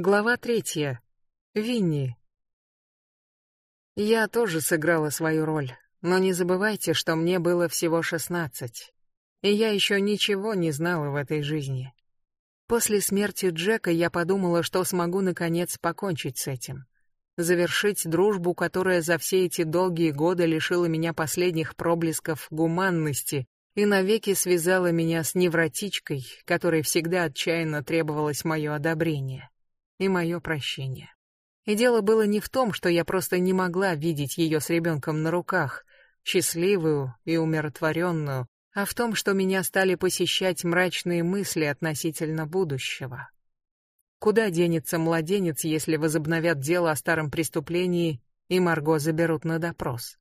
Глава третья. Винни. Я тоже сыграла свою роль, но не забывайте, что мне было всего шестнадцать, и я еще ничего не знала в этой жизни. После смерти Джека я подумала, что смогу наконец покончить с этим. Завершить дружбу, которая за все эти долгие годы лишила меня последних проблесков гуманности и навеки связала меня с невротичкой, которой всегда отчаянно требовалось мое одобрение и мое прощение. И дело было не в том, что я просто не могла видеть ее с ребенком на руках, счастливую и умиротворенную, а в том, что меня стали посещать мрачные мысли относительно будущего. Куда денется младенец, если возобновят дело о старом преступлении и Марго заберут на допрос?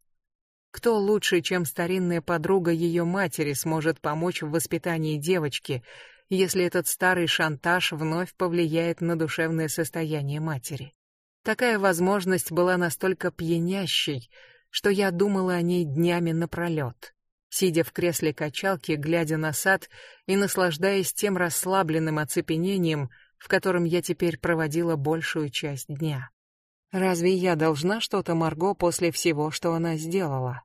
Кто лучше, чем старинная подруга ее матери, сможет помочь в воспитании девочки, если этот старый шантаж вновь повлияет на душевное состояние матери? Такая возможность была настолько пьянящей, что я думала о ней днями напролет, сидя в кресле качалки, глядя на сад и наслаждаясь тем расслабленным оцепенением, в котором я теперь проводила большую часть дня. Разве я должна что-то Марго после всего, что она сделала?